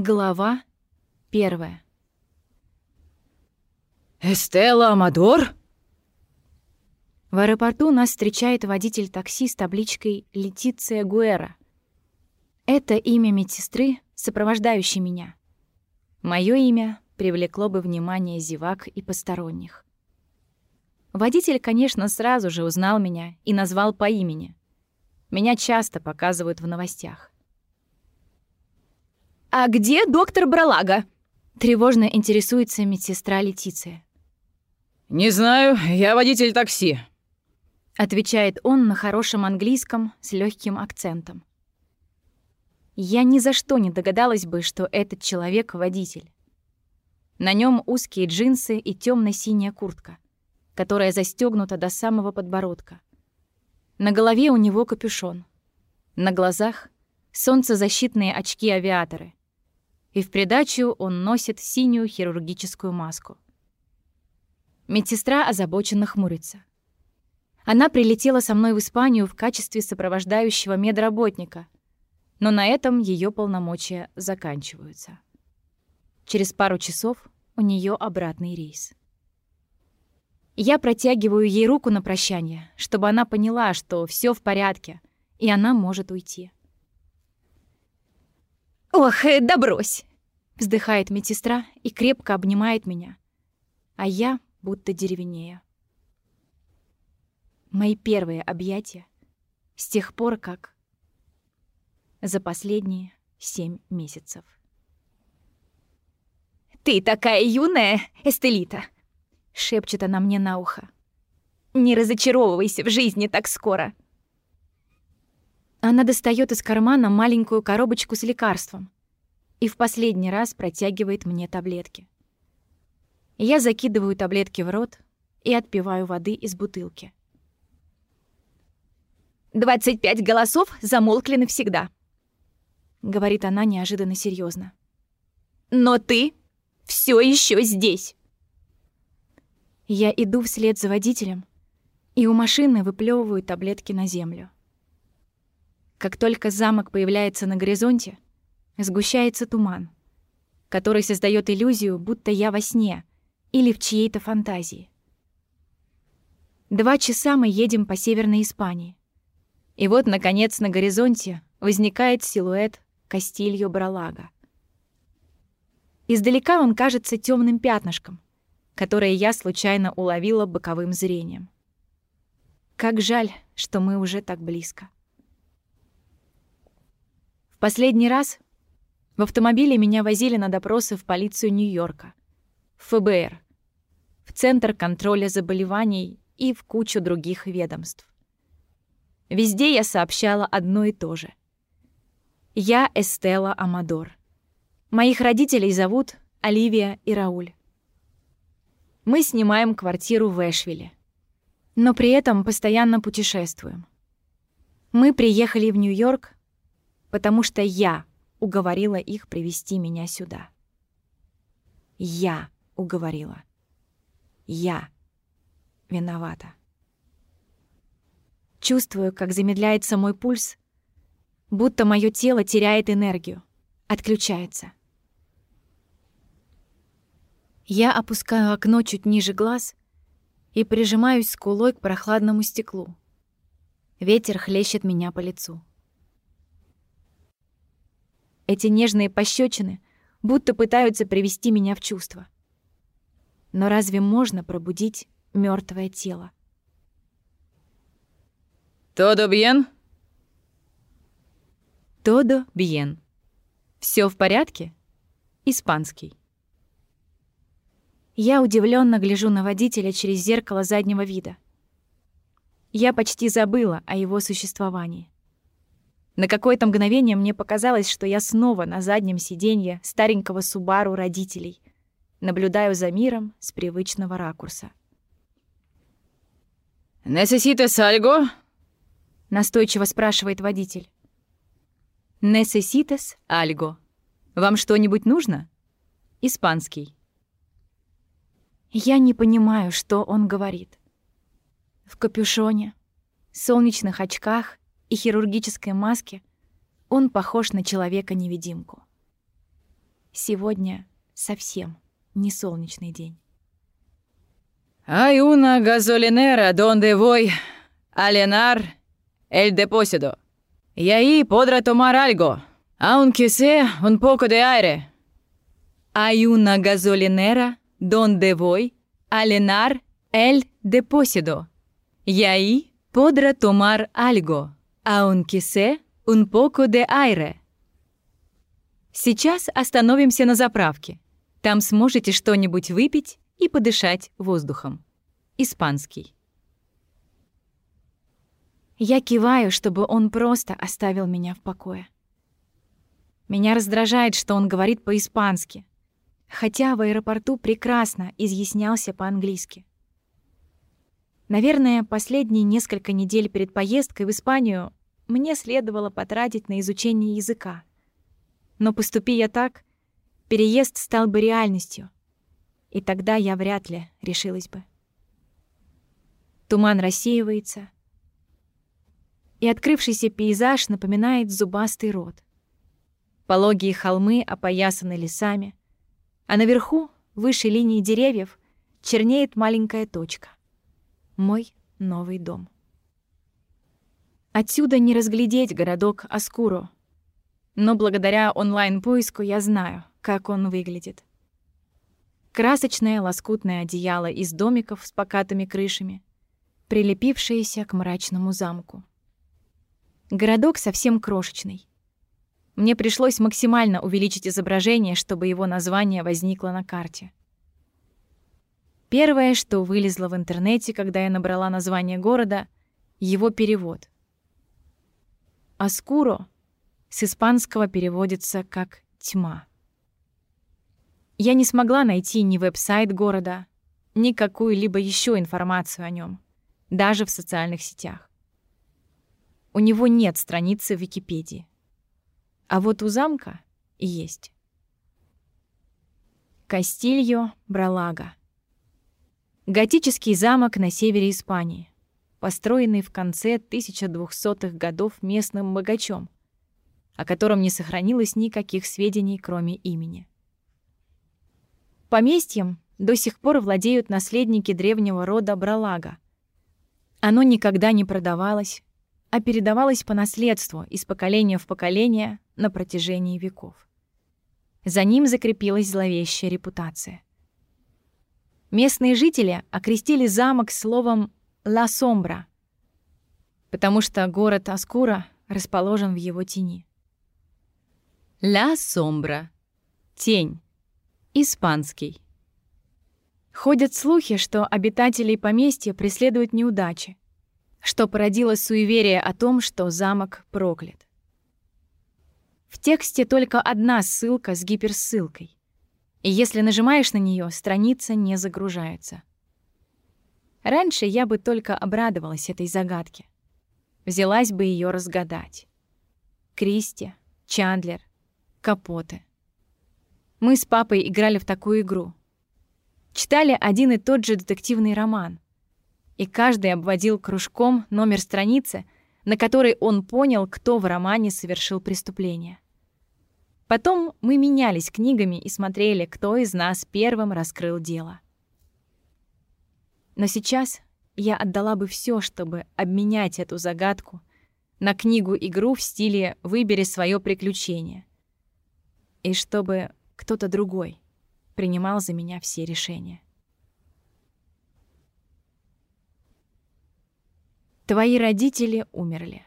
Глава первая. «Эстелла Амадор?» В аэропорту нас встречает водитель такси с табличкой «Летиция Гуэра». Это имя медсестры, сопровождающей меня. Моё имя привлекло бы внимание зевак и посторонних. Водитель, конечно, сразу же узнал меня и назвал по имени. Меня часто показывают в новостях. «А где доктор Бралага?» — тревожно интересуется медсестра Летиция. «Не знаю, я водитель такси», — отвечает он на хорошем английском с легким акцентом. Я ни за что не догадалась бы, что этот человек — водитель. На нем узкие джинсы и темно синяя куртка, которая застегнута до самого подбородка. На голове у него капюшон. На глазах — солнцезащитные очки-авиаторы и в придачу он носит синюю хирургическую маску. Медсестра озабоченно хмурится. Она прилетела со мной в Испанию в качестве сопровождающего медработника, но на этом ее полномочия заканчиваются. Через пару часов у нее обратный рейс. Я протягиваю ей руку на прощание, чтобы она поняла, что все в порядке, и она может уйти. «Ох, э, да брось!» Вздыхает медсестра и крепко обнимает меня. А я будто деревенею. Мои первые объятия с тех пор, как... За последние семь месяцев. «Ты такая юная, Эстелита!» — шепчет она мне на ухо. «Не разочаровывайся в жизни так скоро!» Она достает из кармана маленькую коробочку с лекарством и в последний раз протягивает мне таблетки. Я закидываю таблетки в рот и отпиваю воды из бутылки. «Двадцать пять голосов замолкли навсегда», — говорит она неожиданно серьезно. «Но ты все еще здесь!» Я иду вслед за водителем, и у машины выплевываю таблетки на землю. Как только замок появляется на горизонте, сгущается туман, который создает иллюзию, будто я во сне или в чьей-то фантазии. Два часа мы едем по Северной Испании. И вот, наконец, на горизонте возникает силуэт Кастильо Бралага. Издалека он кажется темным пятнышком, которое я случайно уловила боковым зрением. Как жаль, что мы уже так близко. В последний раз в автомобиле меня возили на допросы в полицию Нью-Йорка, в ФБР, в Центр контроля заболеваний и в кучу других ведомств. Везде я сообщала одно и то же. Я Эстела Амадор. Моих родителей зовут Оливия и Рауль. Мы снимаем квартиру в Эшвилле, но при этом постоянно путешествуем. Мы приехали в Нью-Йорк, потому что я уговорила их привести меня сюда. Я уговорила. Я виновата. Чувствую, как замедляется мой пульс, будто мое тело теряет энергию, отключается. Я опускаю окно чуть ниже глаз и прижимаюсь скулой к прохладному стеклу. Ветер хлещет меня по лицу. Эти нежные пощечины будто пытаются привести меня в чувство. Но разве можно пробудить мертвое тело? «Тодо бьен?» «Тодо бьен». Все в порядке?» Испанский. Я удивленно гляжу на водителя через зеркало заднего вида. Я почти забыла о его существовании. На какое-то мгновение мне показалось, что я снова на заднем сиденье старенького Субару родителей. Наблюдаю за миром с привычного ракурса. «Necesitas algo?» — настойчиво спрашивает водитель. «Necesitas algo?» «Вам что-нибудь нужно?» Испанский. Я не понимаю, что он говорит. В капюшоне, солнечных очках и хирургической маске он похож на человека-невидимку. Сегодня совсем не солнечный день. «Hay una gasolinera donde voy a llenar el depósito. Y ahí podrá tomar algo, aunque sea un poco de aire». «Hay una gasolinera donde voy a llenar el algo, aunque sea un poco de aire». Сейчас остановимся на заправке. Там сможете что-нибудь выпить и подышать воздухом. Испанский. Я киваю, чтобы он просто оставил меня в покое. Меня раздражает, что он говорит по-испански, хотя в аэропорту прекрасно изъяснялся по-английски. Наверное, последние несколько недель перед поездкой в Испанию мне следовало потратить на изучение языка. Но поступи я так, переезд стал бы реальностью, и тогда я вряд ли решилась бы. Туман рассеивается, и открывшийся пейзаж напоминает зубастый рот. Пологие холмы опоясаны лесами, а наверху, выше линии деревьев, чернеет маленькая точка. Мой новый дом. Отсюда не разглядеть городок Аскуро, но благодаря онлайн-поиску я знаю, как он выглядит. Красочное лоскутное одеяло из домиков с покатыми крышами, прилепившееся к мрачному замку. Городок совсем крошечный. Мне пришлось максимально увеличить изображение, чтобы его название возникло на карте. Первое, что вылезло в интернете, когда я набрала название города, его перевод. Аскуро с испанского переводится как «тьма». Я не смогла найти ни веб-сайт города, ни какую-либо еще информацию о нем, даже в социальных сетях. У него нет страницы в Википедии. А вот у замка есть. Кастильо Бралага. Готический замок на севере Испании, построенный в конце 1200-х годов местным богачом, о котором не сохранилось никаких сведений, кроме имени. Поместьем до сих пор владеют наследники древнего рода Бралага. Оно никогда не продавалось, а передавалось по наследству из поколения в поколение на протяжении веков. За ним закрепилась зловещая репутация. Местные жители окрестили замок словом «Ла Сомбра», потому что город Аскура расположен в его тени. «Ла Сомбра» — тень, Испанский. Ходят слухи, что обитателей поместья преследуют неудачи, что породило суеверие о том, что замок проклят. В тексте только одна ссылка с гиперссылкой. И если нажимаешь на нее, страница не загружается. Раньше я бы только обрадовалась этой загадке. Взялась бы ее разгадать. Кристи, Чандлер, Капоты. Мы с папой играли в такую игру. Читали один и тот же детективный роман. И каждый обводил кружком номер страницы, на которой он понял, кто в романе совершил преступление. Потом мы менялись книгами и смотрели, кто из нас первым раскрыл дело. Но сейчас я отдала бы все, чтобы обменять эту загадку на книгу-игру в стиле «Выбери свое приключение». И чтобы кто-то другой принимал за меня все решения. Твои родители умерли.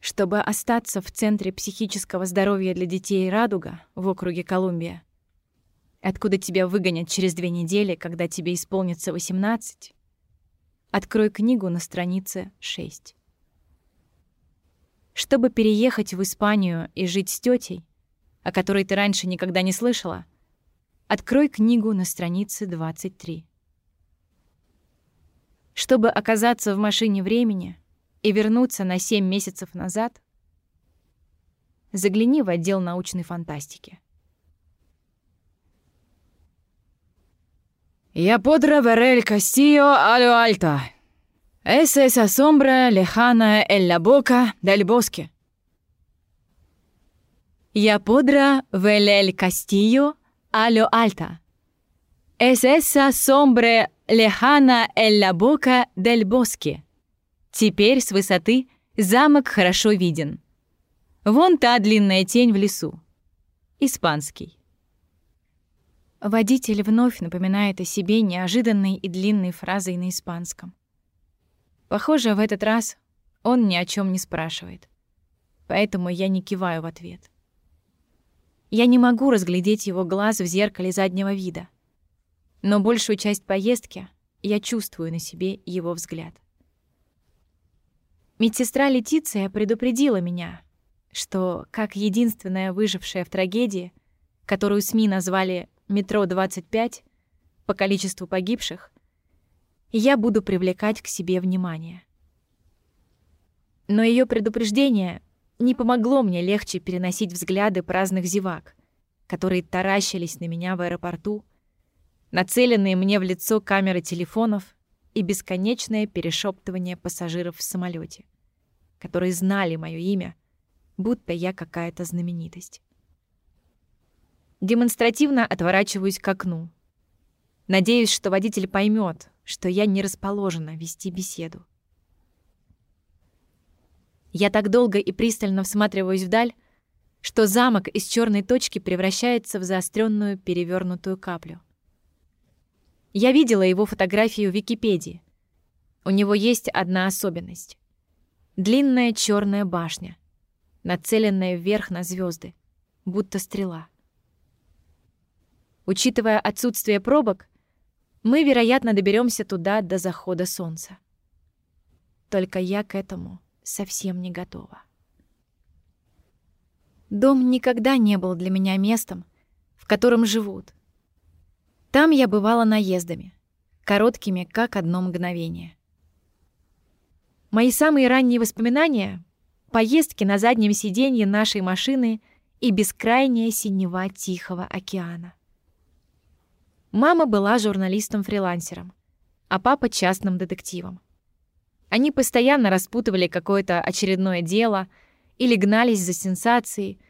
Чтобы остаться в Центре психического здоровья для детей «Радуга» в округе Колумбия, откуда тебя выгонят через две недели, когда тебе исполнится 18, открой книгу на странице 6. Чтобы переехать в Испанию и жить с тетей, о которой ты раньше никогда не слышала, открой книгу на странице 23. Чтобы оказаться в машине времени и вернуться на 7 месяцев назад, загляни в отдел научной фантастики. «Я подра ver Кастио Castillo Альта. alto. sombra lejana en la boca del bosque». Я подра велель Кастио алё альта. Esa sombre lejana en la boca del bosque. Теперь с высоты замок хорошо виден. Вон та длинная тень в лесу. Испанский. Водитель вновь напоминает о себе неожиданной и длинной фразой на испанском. Похоже, в этот раз он ни о чем не спрашивает. Поэтому я не киваю в ответ. Я не могу разглядеть его глаз в зеркале заднего вида. Но большую часть поездки я чувствую на себе его взгляд. Медсестра Летиция предупредила меня, что, как единственная выжившая в трагедии, которую СМИ назвали метро 25 по количеству погибших, я буду привлекать к себе внимание. Но ее предупреждение не помогло мне легче переносить взгляды праздных зевак, которые таращились на меня в аэропорту, нацеленные мне в лицо камеры телефонов и бесконечное перешептывание пассажиров в самолете, которые знали мое имя, будто я какая-то знаменитость. Демонстративно отворачиваюсь к окну. Надеюсь, что водитель поймет, что я не расположена вести беседу. Я так долго и пристально всматриваюсь вдаль, что замок из черной точки превращается в заостренную перевернутую каплю. Я видела его фотографию в Википедии. У него есть одна особенность. Длинная черная башня, нацеленная вверх на звезды, будто стрела. Учитывая отсутствие пробок, мы, вероятно, доберемся туда до захода солнца. Только я к этому совсем не готова. Дом никогда не был для меня местом, в котором живут. Там я бывала наездами, короткими, как одно мгновение. Мои самые ранние воспоминания — поездки на заднем сиденье нашей машины и бескрайняя синева Тихого океана. Мама была журналистом-фрилансером, а папа — частным детективом. Они постоянно распутывали какое-то очередное дело или гнались за сенсацией,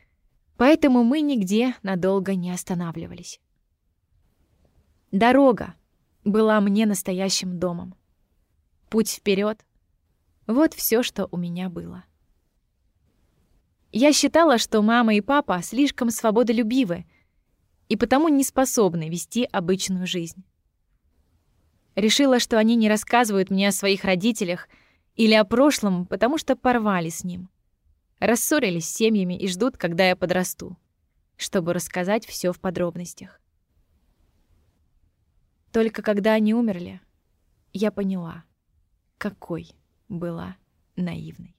поэтому мы нигде надолго не останавливались. Дорога была мне настоящим домом. Путь вперед — вот все, что у меня было. Я считала, что мама и папа слишком свободолюбивы — и потому не способны вести обычную жизнь. Решила, что они не рассказывают мне о своих родителях или о прошлом, потому что порвали с ним. Рассорились с семьями и ждут, когда я подрасту, чтобы рассказать все в подробностях. Только когда они умерли, я поняла, какой была наивной.